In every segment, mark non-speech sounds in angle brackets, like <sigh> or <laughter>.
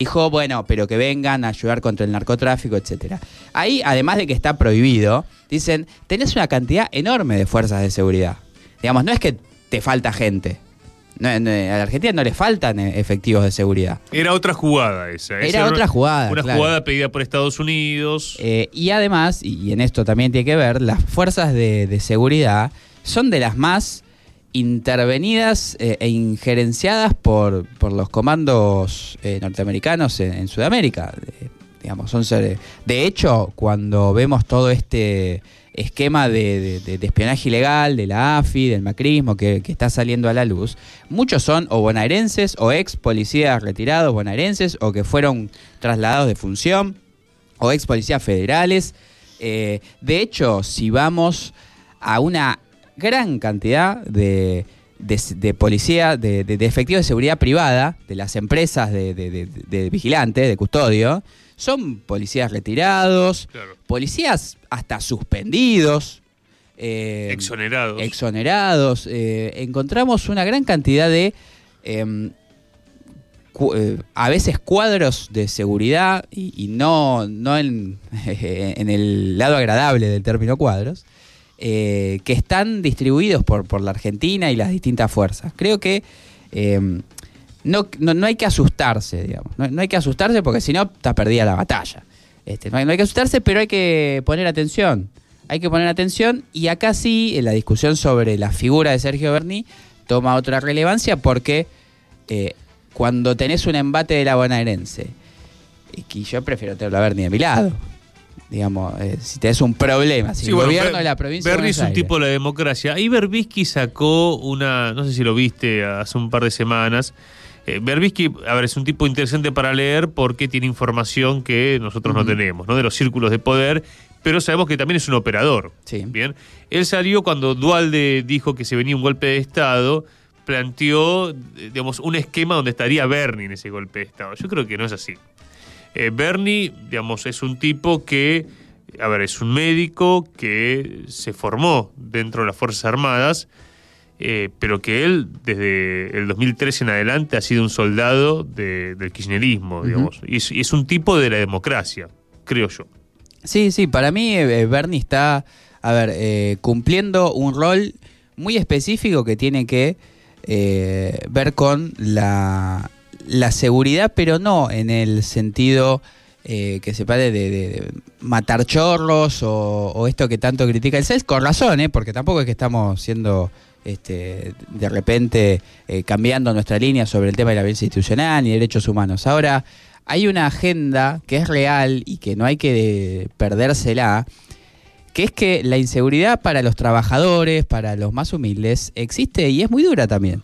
dijo, bueno, pero que vengan a ayudar contra el narcotráfico, etcétera. Ahí, además de que está prohibido, dicen, tenés una cantidad enorme de fuerzas de seguridad. Digamos, no es que te falta gente. No, no, a la Argentina no le faltan eh, efectivos de seguridad. Era otra jugada esa. Era otra jugada, Una claro. jugada pedida por Estados Unidos. Eh, y además, y, y en esto también tiene que ver, las fuerzas de, de seguridad son de las más intervenidas eh, e injerenciadas por, por los comandos eh, norteamericanos en, Sudamérica. Eh, digamos, son ser- de hecho, cuando vemos todo este esquema de, espionaje ilegal de la AFI, del macrismo que, que está saliendo a la luz, muchos son o bonaerenses o ex policías retirados bonaerenses o que fueron trasladados de función o ex policías federales. De hecho, si vamos a una gran cantidad de, de, de policía, de, de- de efectivos de seguridad privada, de las empresas de, de, de- de custodio, son policías retirados, Claro. policías hasta suspendidos. eh, Exonerados. exonerados. eh, encontramos una gran cantidad de, em, eh, a veces cuadros de seguridad, y, y no, no en, <laughs> en el lado agradable del término cuadros, eh, que están distribuidos por, por la Argentina y las distintas fuerzas. Creo que em, no, no, no hay que asustarse, digamos. No, hay que asustarse porque si no está perdida la batalla. Este, no, hay, que asustarse, pero hay que poner atención. Hay que poner atención y acá sí, la discusión sobre la figura de Sergio Berni toma otra relevancia porque eh, cuando tenés un embate de la bonaerense, y yo prefiero tenerlo a Berni de mi lado, digamos, eh, si tenés un problema, si Sí, el bueno, gobierno Ber- de la provincia Buenos es un tipo de la democracia. Ahí Berbisky sacó una, no sé si lo viste hace un par de semanas. Eh, Berbisky, a ver, es un tipo interesante para leer porque tiene información que nosotros no tenemos, ¿no? De los círculos de poder, pero sabemos que también es un operador. Sí. Bien. Él salió cuando Dualde dijo que se venía un golpe de Estado, planteó, eh, digamos, un esquema donde estaría Bernie en ese golpe de Estado. Yo creo que no es así. Eh, Bernie, digamos, es un tipo que, a ver, es un médico que se formó dentro de las Fuerzas Armadas, eh, pero que él, desde el 2013 en adelante, ha sido un soldado de- del kirchnerismo, digamos. y, es, y es un tipo de la democracia, creo yo. Sí, sí, para mí eh, Bernie está, a ver, eh, cumpliendo un rol muy específico que tiene que eh, ver con la, la seguridad, pero no en el sentido eh, que se pare de, matar chorros o, esto que tanto critica el CES, con razón, ¿eh? porque tampoco es que estamos siendo este, de repente eh, cambiando nuestra línea sobre el tema de la violencia institucional ni derechos humanos. Ahora, hay una agenda que es real y que no hay que perdérsela, que es que la inseguridad para los trabajadores, para los más humildes, existe y es muy dura también.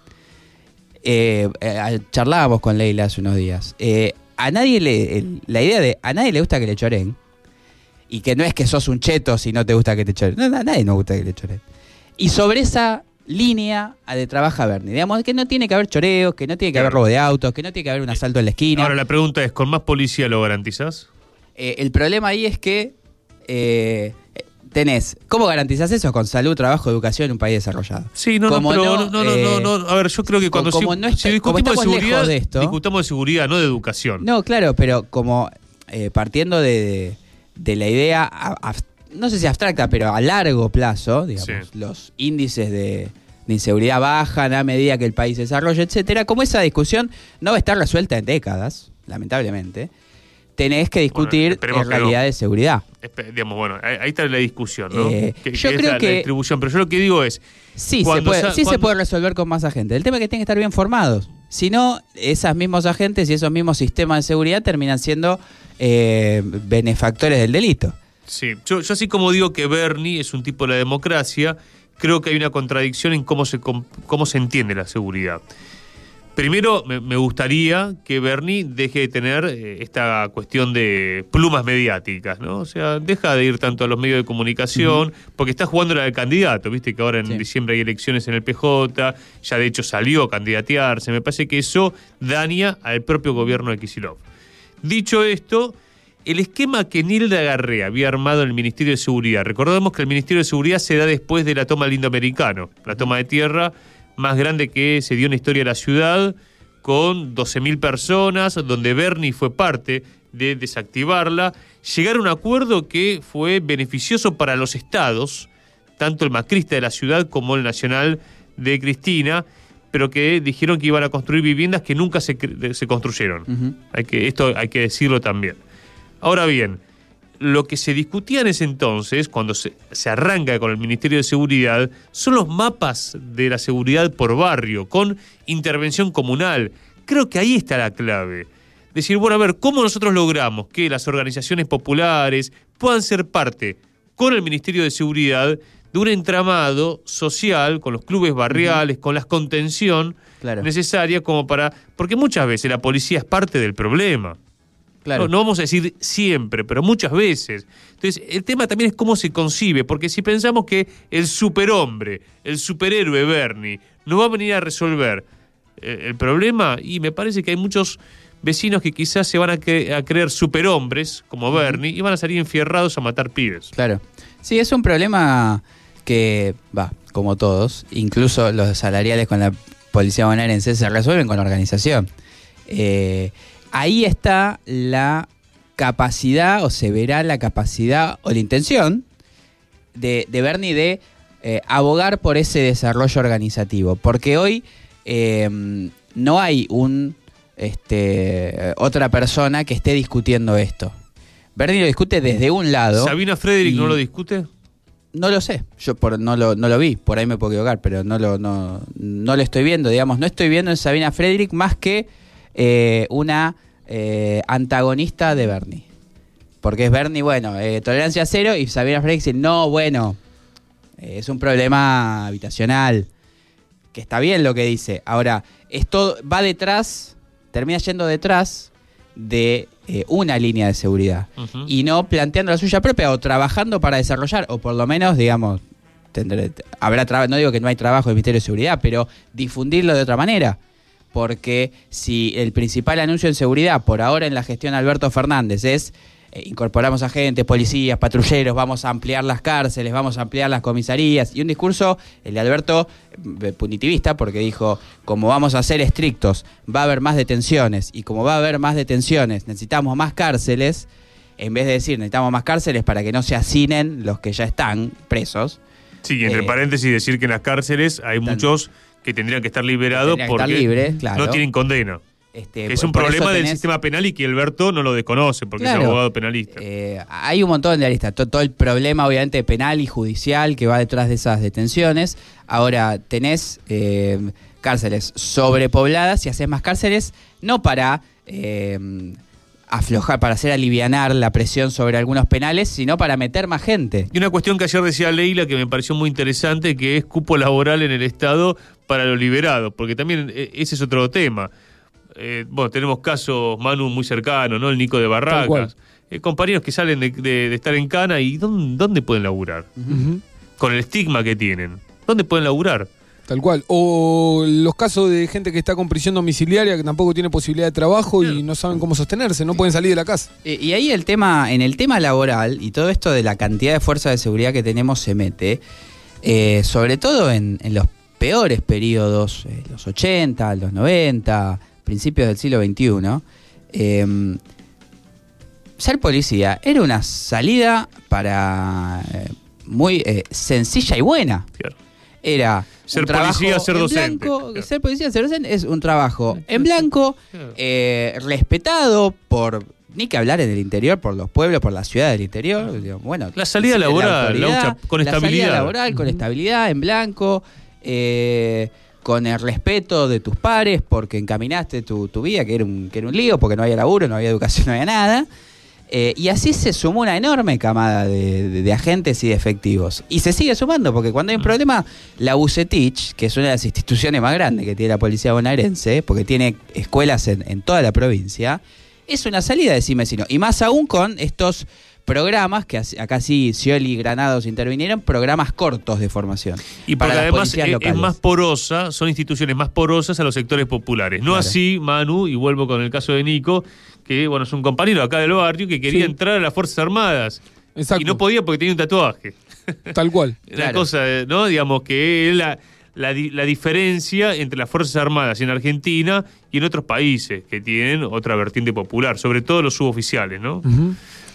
Eh, eh, charlábamos con Leila hace unos días. Eh, a nadie le. el- la idea de a nadie le gusta que le choren. Y que no es que sos un cheto si no te gusta que te choren. No, a nadie nos gusta que le choren. Y sobre esa línea a de trabaja Bernie. Digamos que no tiene que haber choreos, que no tiene que haber robo de autos, que no tiene que haber un asalto en la esquina. Ahora la pregunta es, ¿con más policía lo garantizás? Eh, el problema ahí es que eh, tenés. ¿Cómo garantizás eso? Con salud, trabajo, educación en un país desarrollado. Sí, no, no, Como no, no, no, no, eh, no, no. A ver, yo creo que cuando como si, no está- si como discutimos de seguridad, lejos de esto- discutamos de seguridad, no de educación. No, claro, pero como eh, partiendo de, de la idea, ab- no sé si abstracta, pero a largo plazo, digamos, Sí. los índices de, de inseguridad bajan a medida que el país desarrolla, etcétera. Como esa discusión no va a estar resuelta en décadas, lamentablemente, tenés que discutir esperemos en no. realidad de seguridad. Digamos, bueno, ahí, está la discusión, ¿no? Eh, que, yo que creo la, la que- distribución. Pero yo lo que digo es, Sí, se puede, sí se puede resolver con más agentes. El tema es que tienen que estar bien formados. Si no, esos mismos agentes y esos mismos sistemas de seguridad terminan siendo eh, benefactores del delito. sí, yo, yo así como digo que Bernie es un tipo de la democracia, creo que hay una contradicción en cómo se, cómo se entiende la seguridad. Primero, me, gustaría que Bernie deje de tener eh, esta cuestión de plumas mediáticas, ¿no? O sea, deja de ir tanto a los medios de comunicación, porque está jugando la del candidato, viste que ahora en Sí. diciembre hay elecciones en el PJ, ya de hecho salió a candidatearse, me parece que eso daña al propio gobierno de Kisilov. Dicho esto, el esquema que Nilda Garré había armado en el Ministerio de Seguridad, recordemos que el Ministerio de Seguridad se da después de la toma del Indoamericano, la toma de tierra más grande que se dio en la historia de la ciudad, con 12.000 personas, donde Bernie fue parte de desactivarla, llegar a un acuerdo que fue beneficioso para los estados, tanto el macrista de la ciudad como el nacional de Cristina, pero que dijeron que iban a construir viviendas que nunca se, se construyeron. hay que, esto hay que decirlo también. Ahora bien, lo que se discutía en ese entonces, cuando se, arranca con el Ministerio de Seguridad, son los mapas de la seguridad por barrio, con intervención comunal. Creo que ahí está la clave. Decir, bueno, a ver, ¿cómo nosotros logramos que las organizaciones populares puedan ser parte con el Ministerio de Seguridad de un entramado social, con los clubes barriales, con la contención necesaria como para... Porque muchas veces la policía es parte del problema. No, vamos a decir siempre, pero muchas veces. Entonces, el tema también es cómo se concibe, porque si pensamos que el superhombre, el superhéroe Bernie, no va a venir a resolver eh, el problema, y me parece que hay muchos vecinos que quizás se van a, creer superhombres, como Bernie, y van a salir enfierrados a matar pibes. Claro. Sí, es un problema que, va, como todos, incluso los salariales con la policía bonaerense se resuelven con la organización. Eh, ahí está la capacidad, o se verá la capacidad o la intención de, Bernie de eh, abogar por ese desarrollo organizativo. Porque hoy eh, no hay un este, otra persona que esté discutiendo esto. Bernie lo discute desde un lado. ¿Sabina Frederick no lo discute? No lo sé, yo por, no, lo, no lo vi, por ahí me puedo equivocar, pero no lo, no, no lo estoy viendo, digamos, no estoy viendo en Sabina Frederick más que eh, una eh, antagonista de Bernie. Porque es Bernie, bueno, eh, tolerancia cero y Sabina dice, no, bueno, es un problema habitacional, que está bien lo que dice. Ahora, esto va detrás, termina yendo detrás de una línea de seguridad y no planteando la suya propia o trabajando para desarrollar, o por lo menos, digamos, habrá no digo que no hay trabajo del Ministerio de Seguridad, pero difundirlo de otra manera porque si el principal anuncio en seguridad por ahora en la gestión de Alberto Fernández es eh, incorporamos agentes, policías, patrulleros, vamos a ampliar las cárceles, vamos a ampliar las comisarías, y un discurso, el de Alberto, eh, punitivista, porque dijo, como vamos a ser estrictos, va a haber más detenciones, y como va a haber más detenciones, necesitamos más cárceles, en vez de decir necesitamos más cárceles para que no se hacinen los que ya están presos. Sí, entre eh, paréntesis decir que en las cárceles hay muchos que tendrían que estar liberados porque no tienen condena. Este, es un problema del sistema penal y que Alberto no lo desconoce porque es abogado penalista. Eh, hay un montón de aristas. Todo, el problema, obviamente, penal y judicial que va detrás de esas detenciones. Ahora, tenés eh, cárceles sobrepobladas y haces más cárceles no para eh, aflojar, para hacer alivianar la presión sobre algunos penales, sino para meter más gente. Y una cuestión que ayer decía Leila que me pareció muy interesante, que es cupo laboral en el Estado para los liberados, porque también eh, ese es otro tema. Eh, bueno, tenemos casos, Manu, muy cercano, ¿no? El Nico de Barracas. Eh, compañeros que salen de, estar en cana y ¿dónde, pueden laburar? Con el estigma que tienen. ¿Dónde pueden laburar? Tal cual. O los casos de gente que está con prisión domiciliaria que tampoco tiene posibilidad de trabajo y no saben cómo sostenerse, no pueden salir de la casa. Y, ahí el tema, en el tema laboral y todo esto de la cantidad de fuerza de seguridad que tenemos se mete, eh, sobre todo en, los peores periodos, eh, los 80, los 90, principios del siglo XXI. Em, ser policía era una salida para eh, muy sencilla y buena. Era ser policía, ser docente. Ser policía, ser docente es un trabajo en blanco, eh, respetado por ni que hablar en el interior, por los pueblos, por la ciudad del interior. Bueno, la salida laboral, con estabilidad. La salida laboral, con estabilidad, en blanco, eh, con el respeto de tus pares, porque encaminaste tu, vida, que era, un, que era un lío, porque no había laburo, no había educación, <laughs> no había nada. Eh, y así se sumó una enorme camada de, agentes y de efectivos. Y se sigue sumando, porque cuando hay un mm. problema, la UCETICH, que es una de las instituciones más grandes que tiene la policía bonaerense, porque tiene escuelas en, toda la provincia, es una salida de sí vecino. Y más aún con estos programas, que acá sí Scioli y Granados intervinieron, programas cortos de formación. Y para además es, más porosa, son instituciones más porosas a los sectores populares. No así, Manu, y vuelvo con el caso de Nico, que bueno, es un compañero acá del barrio que quería entrar a las Fuerzas Armadas. Y no podía porque tenía un tatuaje. <laughs> Tal cual. Una cosa, ¿no? Digamos que la, la, la diferencia entre las Fuerzas Armadas en Argentina y en otros países que tienen otra vertiente popular, sobre todo los suboficiales, ¿no?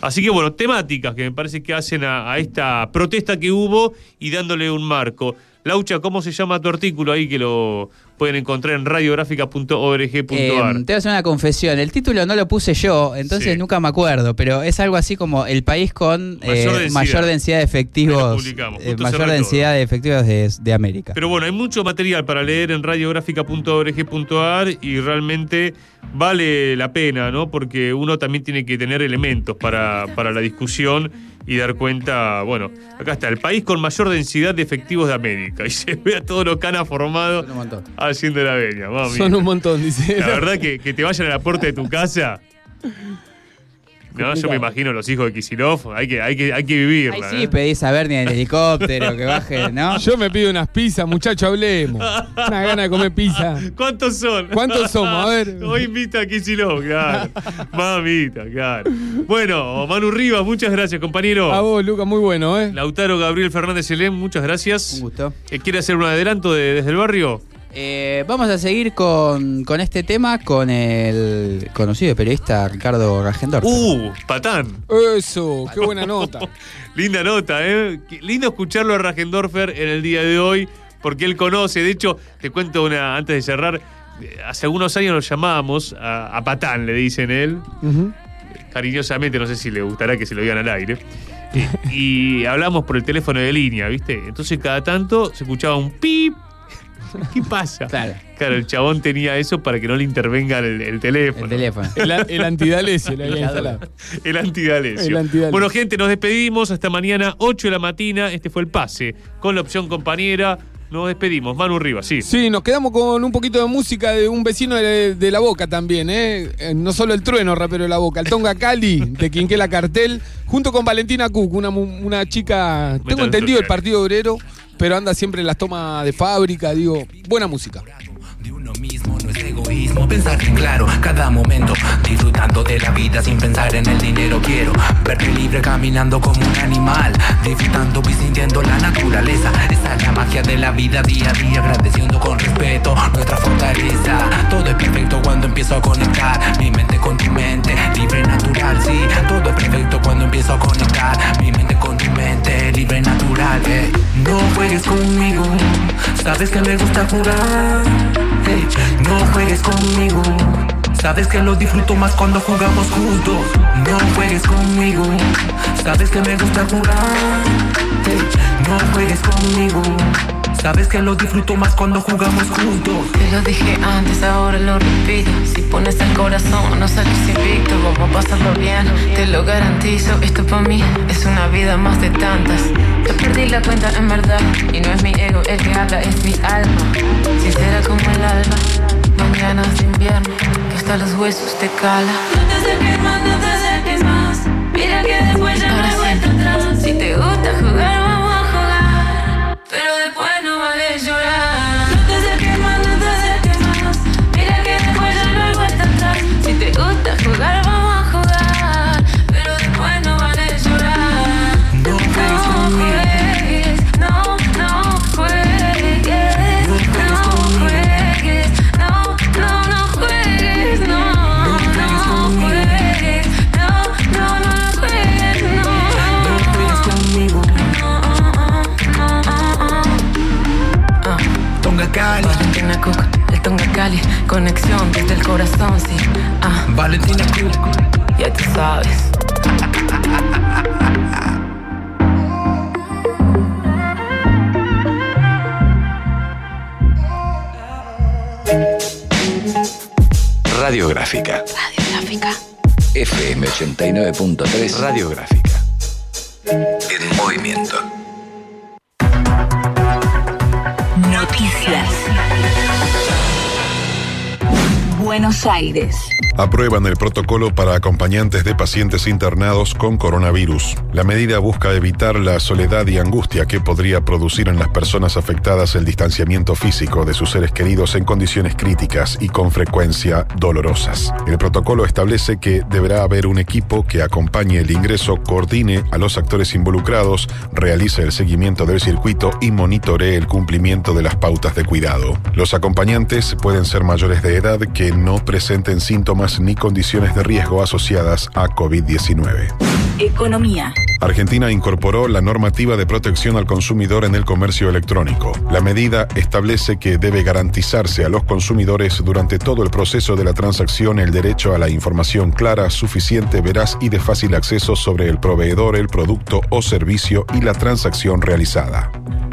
Así que bueno, temáticas que me parece que hacen a, a esta protesta que hubo y dándole un marco. Laucha, ¿cómo se llama tu artículo ahí que lo pueden encontrar en radiográfica.org.ar? Eh, te voy a hacer una confesión. El título no lo puse yo, entonces Sí. nunca me acuerdo, pero es algo así como el país con Mayor eh, densidad. mayor densidad de efectivos, eh, mayor densidad de efectivos de, de América. Pero bueno, hay mucho material para leer en radiográfica.org.ar y realmente vale la pena, ¿no? Porque uno también tiene que tener elementos para, para la discusión y dar cuenta, bueno, acá está, el país con mayor densidad de efectivos de América. <laughs> Y se ve a todos los canas formados Son un montón. haciendo la veña, mami. Son un montón, dice. La verdad que, que te vayan a la puerta de tu casa. No, yo me imagino los hijos de Kisilov, hay que, hay que, hay que vivirla. Ay, sí, ¿eh? pedís a Bernie en el helicóptero, que baje, ¿no? <laughs> Yo me pido unas pizzas, muchacho, hablemos. Una gana de comer pizza. ¿Cuántos son? ¿Cuántos somos? A ver. <laughs> Hoy invita a Kicillof, claro. Mamita, claro. Bueno, Manu Rivas, muchas gracias, compañero. A vos, Luca, muy bueno, ¿eh? Lautaro Gabriel Fernández Elén, muchas gracias. Un gusto. Eh, ¿Quiere hacer un adelanto de- desde el barrio? Eh, vamos a seguir con, con este tema con el conocido periodista Ricardo Ragendor. ¡Uh! Patán. Eso, qué buena <laughs> nota. Linda nota, ¿eh? Qué Lindo escucharlo a Ragendorfer en el día de hoy, porque él conoce. De hecho, te cuento una antes de cerrar. eh, Hace algunos años lo llamábamos a, a Patán, le dicen él. Cariñosamente, no sé si le gustará que se lo digan al aire. Eh, y hablamos por el teléfono de línea, ¿viste? Entonces cada tanto se escuchaba un pip. <laughs> ¿Qué pasa? Claro, Claro, el chabón tenía eso para que no le intervenga el, el teléfono. el teléfono. <laughs> El, el antidalesio le había instalado. El antidalesio. El antidalesio. Bueno, gente, nos despedimos. Hasta mañana, 8 de la mañana. Este fue el pase con la opción compañera. Nos despedimos. Manu Rivas, sí. Sí, nos quedamos con un poquito de música de un vecino de, de La Boca también, ¿eh? Eh, No solo el trueno rapero de La Boca, el Tonga Cali de Quinquela Cartel, junto con Valentina Cook, una, una chica, tengo entendido el partido obrero, pero anda siempre en las tomas de fábrica, digo, buena música. De uno mismo no es egoísmo, pensar en claro cada momento, disfrutando de la vida sin pensar en el dinero. Quiero verte libre caminando como un animal, disfrutando y sintiendo la naturaleza. Esa es la magia de la vida día a día, agradeciendo con respeto nuestra fortaleza. Todo es perfecto cuando empiezo a conectar mi mente con tu mente, libre natural. Sabes que me gusta jugar. No juegues conmigo. Sabes que lo disfruto más cuando jugamos juntos. No juegues conmigo. Sabes que me gusta jugar. No juegues conmigo. Sabes que lo disfruto más cuando jugamos juntos. Te lo dije antes, ahora lo repito. Si pones el corazón, no sales invicto. Vamos a pasarlo bien, te lo garantizo. Esto para mí es una vida más de tantas. Yo perdí la cuenta en verdad. Y no es mi ego el que habla, es mi alma. Sincera como el alma. Mañanas de invierno, que hasta los huesos te cala. No te acerques más, no te acerques más. Mira que después ya no hay vuelta atrás. Si te gusta jugar, sabes. Radiográfica. Radiográfica. FM 89.3 Radiográfica. En movimiento. Noticias. Buenos Aires. Aprueban el protocolo para acompañantes de pacientes internados con coronavirus. La medida busca evitar la soledad y angustia que podría producir en las personas afectadas el distanciamiento físico de sus seres queridos en condiciones críticas y con frecuencia dolorosas. El protocolo establece que deberá haber un equipo que acompañe el ingreso, coordine a los actores involucrados, realice el seguimiento del circuito y monitoree el cumplimiento de las pautas de cuidado. Los acompañantes pueden ser mayores de edad que no presenten síntomas ni condiciones de riesgo asociadas a COVID-19. Economía. Argentina incorporó la normativa de protección al consumidor en el comercio electrónico. La medida establece que debe garantizarse a los consumidores durante todo el proceso de la transacción el derecho a la información clara, suficiente, veraz y de fácil acceso sobre el proveedor, el producto o servicio y la transacción realizada.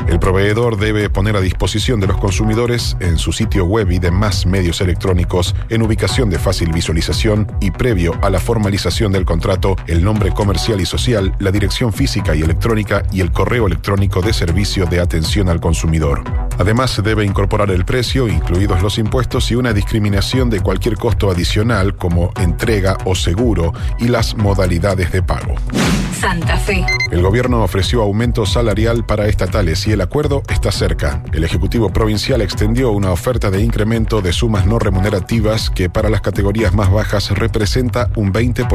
El proveedor debe poner a disposición de los consumidores en su sitio web y demás medios electrónicos en ubicación de fácil visualización y previo a la formalización del contrato el nombre comercial y social, la dirección física y electrónica y el correo electrónico de servicio de atención al consumidor. Además, debe incorporar el precio, incluidos los impuestos y una discriminación de cualquier costo adicional como entrega o seguro y las modalidades de pago. Santa Fe. El gobierno ofreció aumento salarial para estatales y el acuerdo está cerca. El Ejecutivo Provincial extendió una oferta de incremento de sumas no remunerativas que para las categorías más bajas representa un 20%